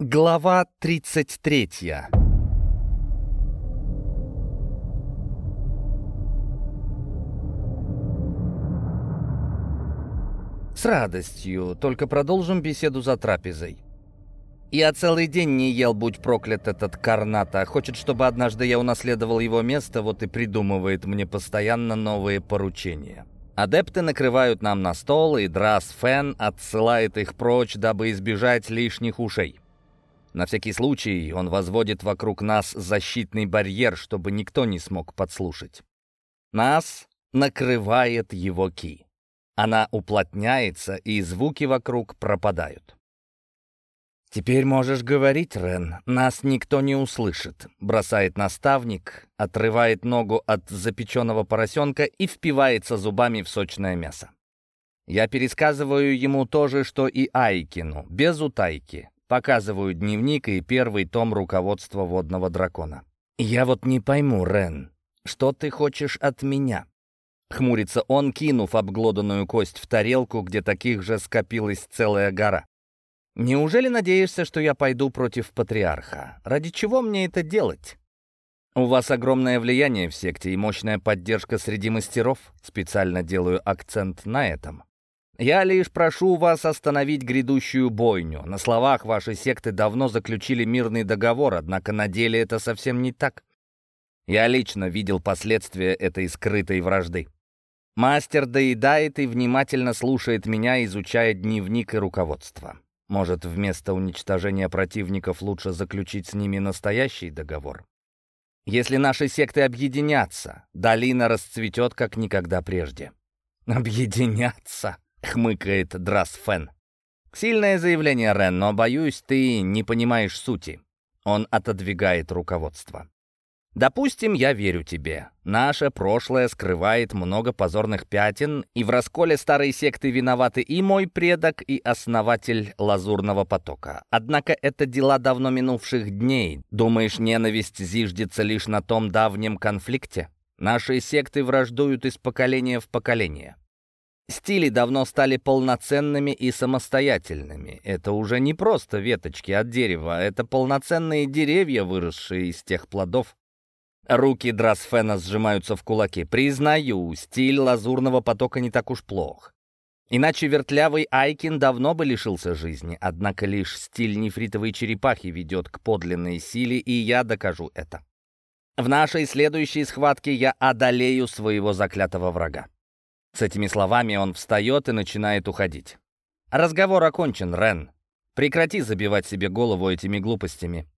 Глава 33 С радостью, только продолжим беседу за трапезой. Я целый день не ел, будь проклят этот Карната. Хочет, чтобы однажды я унаследовал его место, вот и придумывает мне постоянно новые поручения. Адепты накрывают нам на стол, и Драс Фен отсылает их прочь, дабы избежать лишних ушей. На всякий случай он возводит вокруг нас защитный барьер, чтобы никто не смог подслушать. Нас накрывает его ки. Она уплотняется, и звуки вокруг пропадают. «Теперь можешь говорить, Рен, нас никто не услышит», — бросает наставник, отрывает ногу от запеченного поросенка и впивается зубами в сочное мясо. Я пересказываю ему то же, что и Айкину, без утайки. Показываю дневник и первый том руководства водного дракона. «Я вот не пойму, Рен, что ты хочешь от меня?» Хмурится он, кинув обглоданную кость в тарелку, где таких же скопилась целая гора. «Неужели надеешься, что я пойду против патриарха? Ради чего мне это делать?» «У вас огромное влияние в секте и мощная поддержка среди мастеров. Специально делаю акцент на этом. Я лишь прошу вас остановить грядущую бойню. На словах вашей секты давно заключили мирный договор, однако на деле это совсем не так. Я лично видел последствия этой скрытой вражды. Мастер доедает и внимательно слушает меня, изучая дневник и руководство. Может, вместо уничтожения противников лучше заключить с ними настоящий договор? Если наши секты объединятся, долина расцветет, как никогда прежде. Объединяться? — хмыкает Драсфен. «Сильное заявление, Рен, но, боюсь, ты не понимаешь сути». Он отодвигает руководство. «Допустим, я верю тебе. Наше прошлое скрывает много позорных пятен, и в расколе старой секты виноваты и мой предок, и основатель Лазурного потока. Однако это дела давно минувших дней. Думаешь, ненависть зиждется лишь на том давнем конфликте? Наши секты враждуют из поколения в поколение. Стили давно стали полноценными и самостоятельными. Это уже не просто веточки от дерева, это полноценные деревья, выросшие из тех плодов. Руки Драсфена сжимаются в кулаки. Признаю, стиль лазурного потока не так уж плох. Иначе вертлявый Айкин давно бы лишился жизни, однако лишь стиль нефритовой черепахи ведет к подлинной силе, и я докажу это. В нашей следующей схватке я одолею своего заклятого врага. С этими словами он встает и начинает уходить. «Разговор окончен, Рен. Прекрати забивать себе голову этими глупостями.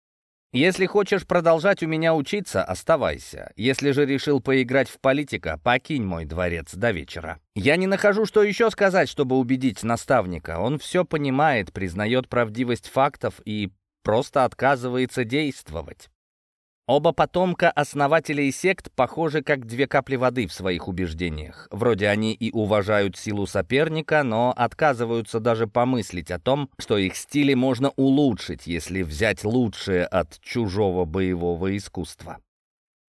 Если хочешь продолжать у меня учиться, оставайся. Если же решил поиграть в политика, покинь мой дворец до вечера. Я не нахожу, что еще сказать, чтобы убедить наставника. Он все понимает, признает правдивость фактов и просто отказывается действовать. Оба потомка основателей сект похожи как две капли воды в своих убеждениях. Вроде они и уважают силу соперника, но отказываются даже помыслить о том, что их стили можно улучшить, если взять лучшее от чужого боевого искусства.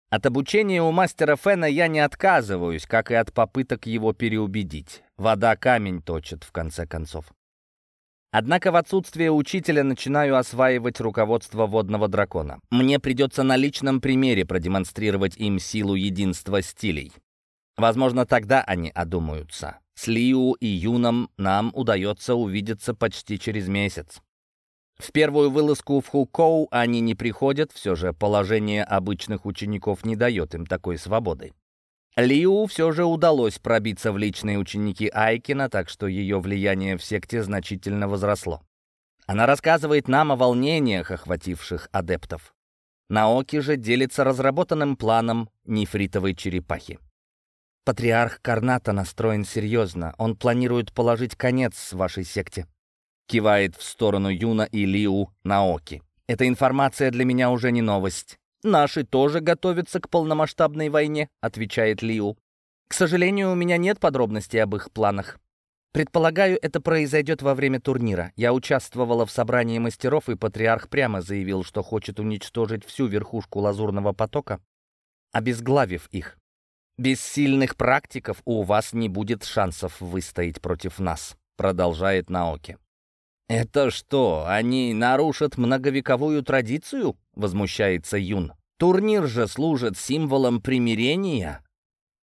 От обучения у мастера Фена я не отказываюсь, как и от попыток его переубедить. Вода камень точит, в конце концов. Однако в отсутствие учителя начинаю осваивать руководство водного дракона. Мне придется на личном примере продемонстрировать им силу единства стилей. Возможно, тогда они одумаются. С Лиу и Юном нам удается увидеться почти через месяц. В первую вылазку в Хукоу они не приходят, все же положение обычных учеников не дает им такой свободы. Лиу все же удалось пробиться в личные ученики Айкина, так что ее влияние в секте значительно возросло. Она рассказывает нам о волнениях, охвативших адептов. Наоки же делится разработанным планом нефритовой черепахи. Патриарх Карната настроен серьезно. Он планирует положить конец вашей секте. Кивает в сторону Юна и Лиу Наоки. Эта информация для меня уже не новость. «Наши тоже готовятся к полномасштабной войне», — отвечает Лиу. «К сожалению, у меня нет подробностей об их планах. Предполагаю, это произойдет во время турнира. Я участвовала в собрании мастеров, и патриарх прямо заявил, что хочет уничтожить всю верхушку лазурного потока, обезглавив их. Без сильных практиков у вас не будет шансов выстоять против нас», — продолжает Наоки. «Это что, они нарушат многовековую традицию?» — возмущается Юн. «Турнир же служит символом примирения».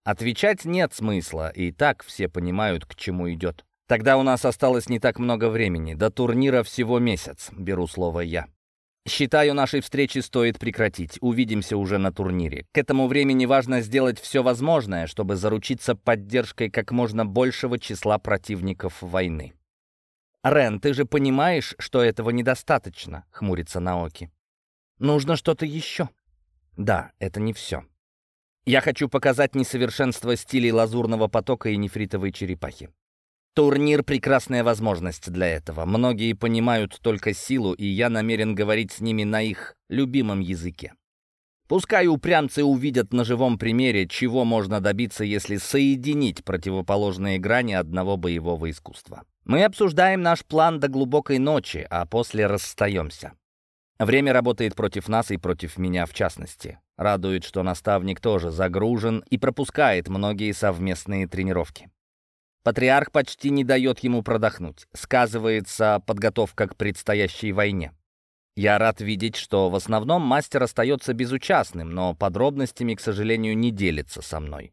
Отвечать нет смысла, и так все понимают, к чему идет. Тогда у нас осталось не так много времени, до турнира всего месяц, беру слово я. Считаю, нашей встречи стоит прекратить. Увидимся уже на турнире. К этому времени важно сделать все возможное, чтобы заручиться поддержкой как можно большего числа противников войны. «Рен, ты же понимаешь, что этого недостаточно», — хмурится Наоки. «Нужно что-то еще». «Да, это не все. Я хочу показать несовершенство стилей лазурного потока и нефритовой черепахи. Турнир — прекрасная возможность для этого. Многие понимают только силу, и я намерен говорить с ними на их любимом языке. Пускай упрямцы увидят на живом примере, чего можно добиться, если соединить противоположные грани одного боевого искусства. Мы обсуждаем наш план до глубокой ночи, а после расстаемся. Время работает против нас и против меня в частности. Радует, что наставник тоже загружен и пропускает многие совместные тренировки. Патриарх почти не дает ему продохнуть. Сказывается подготовка к предстоящей войне. Я рад видеть, что в основном мастер остается безучастным, но подробностями, к сожалению, не делится со мной.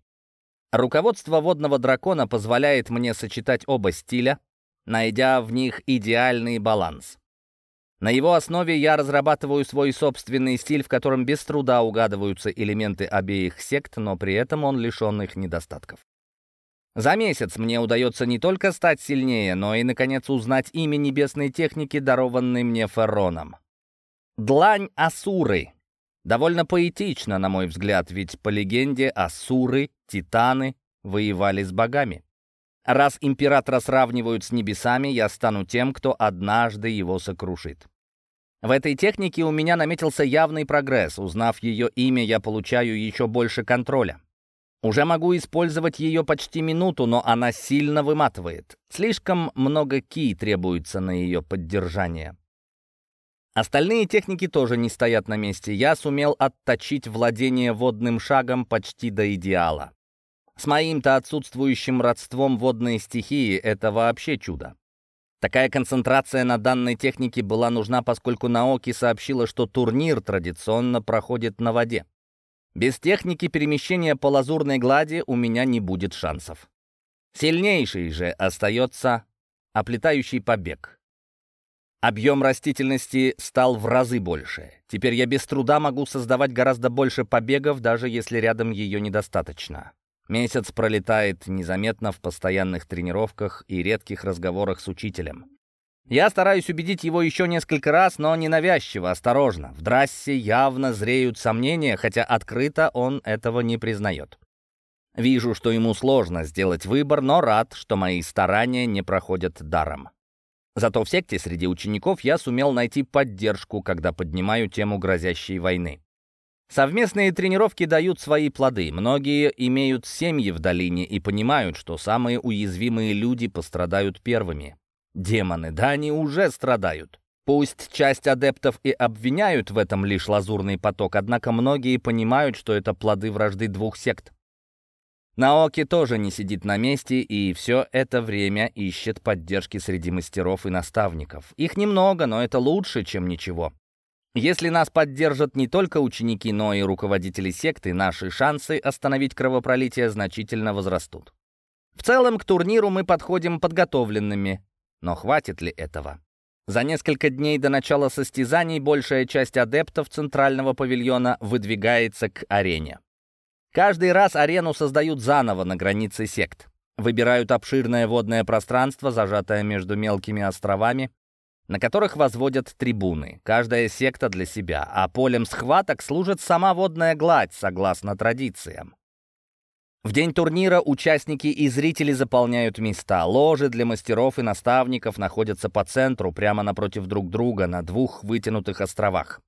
Руководство водного дракона позволяет мне сочетать оба стиля, найдя в них идеальный баланс. На его основе я разрабатываю свой собственный стиль, в котором без труда угадываются элементы обеих сект, но при этом он лишен их недостатков. За месяц мне удается не только стать сильнее, но и, наконец, узнать имя небесной техники, дарованной мне Фароном. Длань Асуры. Довольно поэтично, на мой взгляд, ведь по легенде Асуры, Титаны воевали с богами. Раз императора сравнивают с небесами, я стану тем, кто однажды его сокрушит. В этой технике у меня наметился явный прогресс. Узнав ее имя, я получаю еще больше контроля. Уже могу использовать ее почти минуту, но она сильно выматывает. Слишком много ки требуется на ее поддержание. Остальные техники тоже не стоят на месте. Я сумел отточить владение водным шагом почти до идеала. С моим-то отсутствующим родством водной стихии это вообще чудо. Такая концентрация на данной технике была нужна, поскольку Наоки сообщила, что турнир традиционно проходит на воде. Без техники перемещения по лазурной глади у меня не будет шансов. Сильнейший же остается оплетающий побег. Объем растительности стал в разы больше. Теперь я без труда могу создавать гораздо больше побегов, даже если рядом ее недостаточно. Месяц пролетает незаметно в постоянных тренировках и редких разговорах с учителем. Я стараюсь убедить его еще несколько раз, но ненавязчиво, осторожно. В Драссе явно зреют сомнения, хотя открыто он этого не признает. Вижу, что ему сложно сделать выбор, но рад, что мои старания не проходят даром. Зато в секте среди учеников я сумел найти поддержку, когда поднимаю тему грозящей войны. Совместные тренировки дают свои плоды. Многие имеют семьи в долине и понимают, что самые уязвимые люди пострадают первыми. Демоны, да они уже страдают. Пусть часть адептов и обвиняют в этом лишь лазурный поток, однако многие понимают, что это плоды вражды двух сект. Наоки тоже не сидит на месте и все это время ищет поддержки среди мастеров и наставников. Их немного, но это лучше, чем ничего. Если нас поддержат не только ученики, но и руководители секты, наши шансы остановить кровопролитие значительно возрастут. В целом к турниру мы подходим подготовленными, но хватит ли этого? За несколько дней до начала состязаний большая часть адептов центрального павильона выдвигается к арене. Каждый раз арену создают заново на границе сект. Выбирают обширное водное пространство, зажатое между мелкими островами, на которых возводят трибуны, каждая секта для себя, а полем схваток служит сама водная гладь, согласно традициям. В день турнира участники и зрители заполняют места. Ложи для мастеров и наставников находятся по центру, прямо напротив друг друга, на двух вытянутых островах.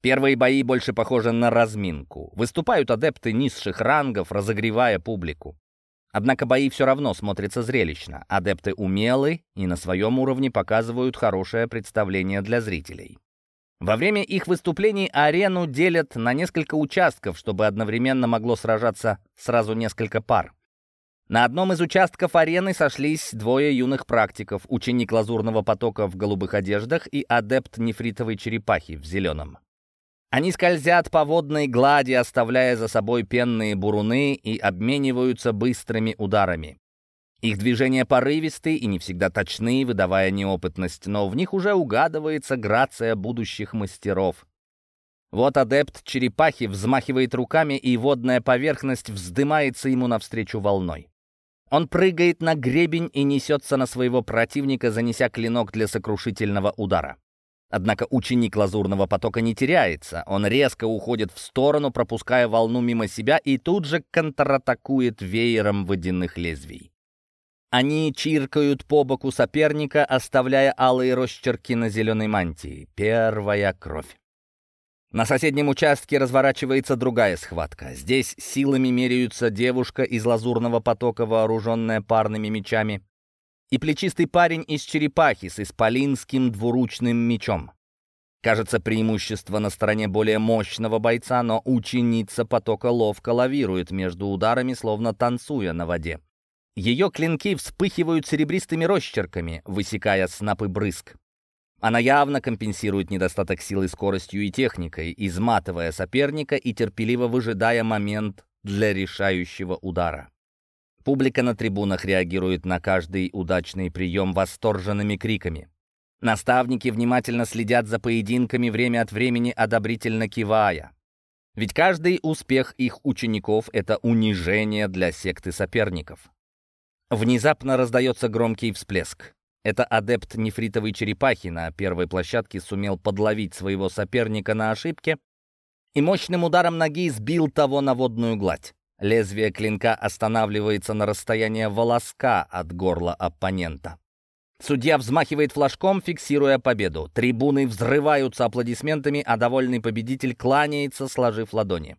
Первые бои больше похожи на разминку. Выступают адепты низших рангов, разогревая публику. Однако бои все равно смотрятся зрелищно. Адепты умелы и на своем уровне показывают хорошее представление для зрителей. Во время их выступлений арену делят на несколько участков, чтобы одновременно могло сражаться сразу несколько пар. На одном из участков арены сошлись двое юных практиков, ученик лазурного потока в голубых одеждах и адепт нефритовой черепахи в зеленом. Они скользят по водной глади, оставляя за собой пенные буруны и обмениваются быстрыми ударами. Их движения порывисты и не всегда точны, выдавая неопытность, но в них уже угадывается грация будущих мастеров. Вот адепт черепахи взмахивает руками, и водная поверхность вздымается ему навстречу волной. Он прыгает на гребень и несется на своего противника, занеся клинок для сокрушительного удара. Однако ученик лазурного потока не теряется. Он резко уходит в сторону, пропуская волну мимо себя, и тут же контратакует веером водяных лезвий. Они чиркают по боку соперника, оставляя алые росчерки на зеленой мантии. Первая кровь. На соседнем участке разворачивается другая схватка. Здесь силами меряются девушка из лазурного потока, вооруженная парными мечами, и плечистый парень из черепахи с исполинским двуручным мечом. Кажется, преимущество на стороне более мощного бойца, но ученица потока ловко лавирует между ударами, словно танцуя на воде. Ее клинки вспыхивают серебристыми росчерками, высекая снапы брызг. Она явно компенсирует недостаток силы скоростью и техникой, изматывая соперника и терпеливо выжидая момент для решающего удара. Публика на трибунах реагирует на каждый удачный прием восторженными криками. Наставники внимательно следят за поединками, время от времени одобрительно кивая. Ведь каждый успех их учеников — это унижение для секты соперников. Внезапно раздается громкий всплеск. Это адепт нефритовой черепахи на первой площадке сумел подловить своего соперника на ошибке и мощным ударом ноги сбил того на водную гладь. Лезвие клинка останавливается на расстоянии волоска от горла оппонента. Судья взмахивает флажком, фиксируя победу. Трибуны взрываются аплодисментами, а довольный победитель кланяется, сложив ладони.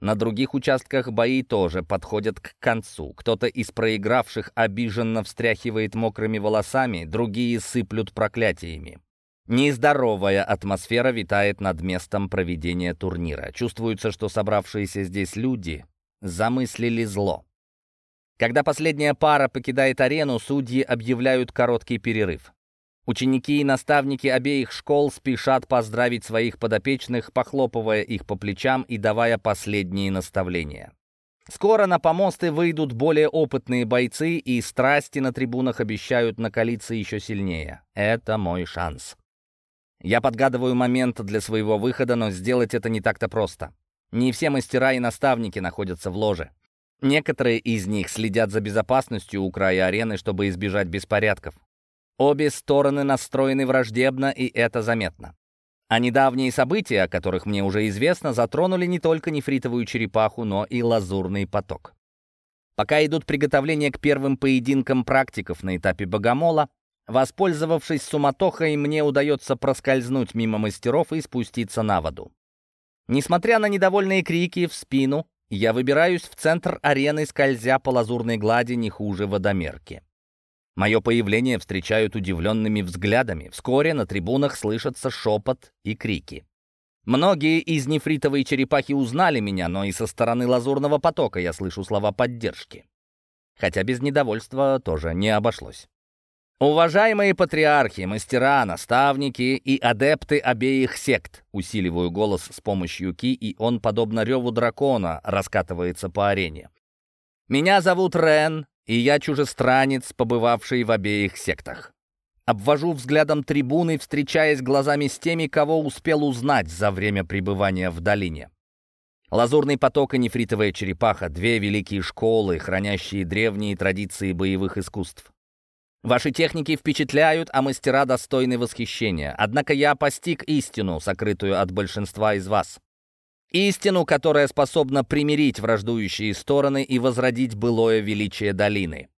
На других участках бои тоже подходят к концу. Кто-то из проигравших обиженно встряхивает мокрыми волосами, другие сыплют проклятиями. Нездоровая атмосфера витает над местом проведения турнира. Чувствуется, что собравшиеся здесь люди замыслили зло. Когда последняя пара покидает арену, судьи объявляют короткий перерыв. Ученики и наставники обеих школ спешат поздравить своих подопечных, похлопывая их по плечам и давая последние наставления. Скоро на помосты выйдут более опытные бойцы, и страсти на трибунах обещают накалиться еще сильнее. Это мой шанс. Я подгадываю момент для своего выхода, но сделать это не так-то просто. Не все мастера и наставники находятся в ложе. Некоторые из них следят за безопасностью у края арены, чтобы избежать беспорядков. Обе стороны настроены враждебно, и это заметно. А недавние события, о которых мне уже известно, затронули не только нефритовую черепаху, но и лазурный поток. Пока идут приготовления к первым поединкам практиков на этапе богомола, воспользовавшись суматохой, мне удается проскользнуть мимо мастеров и спуститься на воду. Несмотря на недовольные крики в спину, я выбираюсь в центр арены, скользя по лазурной глади не хуже водомерки. Мое появление встречают удивленными взглядами. Вскоре на трибунах слышатся шепот и крики. Многие из нефритовой черепахи узнали меня, но и со стороны лазурного потока я слышу слова поддержки. Хотя без недовольства тоже не обошлось. «Уважаемые патриархи, мастера, наставники и адепты обеих сект!» Усиливаю голос с помощью ки, и он, подобно реву дракона, раскатывается по арене. «Меня зовут Рен, и я чужестранец, побывавший в обеих сектах. Обвожу взглядом трибуны, встречаясь глазами с теми, кого успел узнать за время пребывания в долине. Лазурный поток и нефритовая черепаха — две великие школы, хранящие древние традиции боевых искусств. Ваши техники впечатляют, а мастера достойны восхищения. Однако я постиг истину, сокрытую от большинства из вас. Истину, которая способна примирить враждующие стороны и возродить былое величие долины.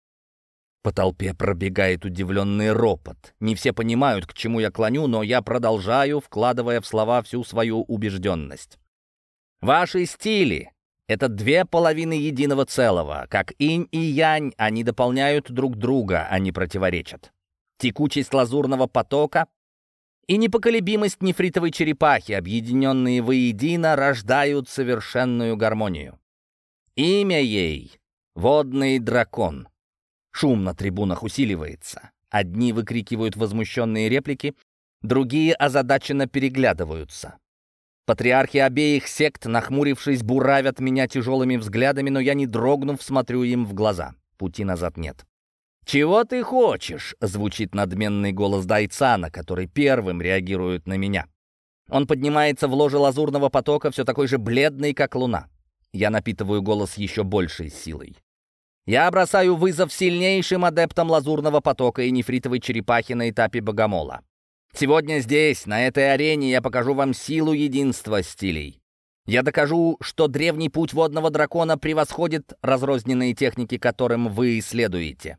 По толпе пробегает удивленный ропот. Не все понимают, к чему я клоню, но я продолжаю, вкладывая в слова всю свою убежденность. Ваши стили — это две половины единого целого. Как инь и янь, они дополняют друг друга, а не противоречат. Текучесть лазурного потока и непоколебимость нефритовой черепахи, объединенные воедино, рождают совершенную гармонию. Имя ей — Водный дракон. Шум на трибунах усиливается. Одни выкрикивают возмущенные реплики, другие озадаченно переглядываются. Патриархи обеих сект, нахмурившись, буравят меня тяжелыми взглядами, но я, не дрогнув, смотрю им в глаза. Пути назад нет. «Чего ты хочешь?» — звучит надменный голос Дайцана, который первым реагирует на меня. Он поднимается в ложе лазурного потока, все такой же бледный, как луна. Я напитываю голос еще большей силой. Я бросаю вызов сильнейшим адептам лазурного потока и нефритовой черепахи на этапе богомола. Сегодня здесь, на этой арене, я покажу вам силу единства стилей. Я докажу, что древний путь водного дракона превосходит разрозненные техники, которым вы исследуете.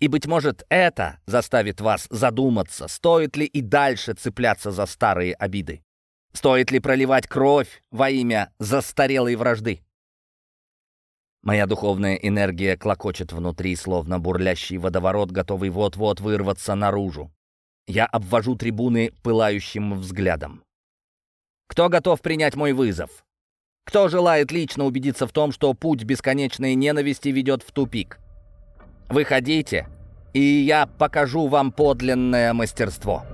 И, быть может, это заставит вас задуматься, стоит ли и дальше цепляться за старые обиды. Стоит ли проливать кровь во имя застарелой вражды? Моя духовная энергия клокочет внутри, словно бурлящий водоворот, готовый вот-вот вырваться наружу. Я обвожу трибуны пылающим взглядом. Кто готов принять мой вызов? Кто желает лично убедиться в том, что путь бесконечной ненависти ведет в тупик? Выходите, и я покажу вам подлинное мастерство».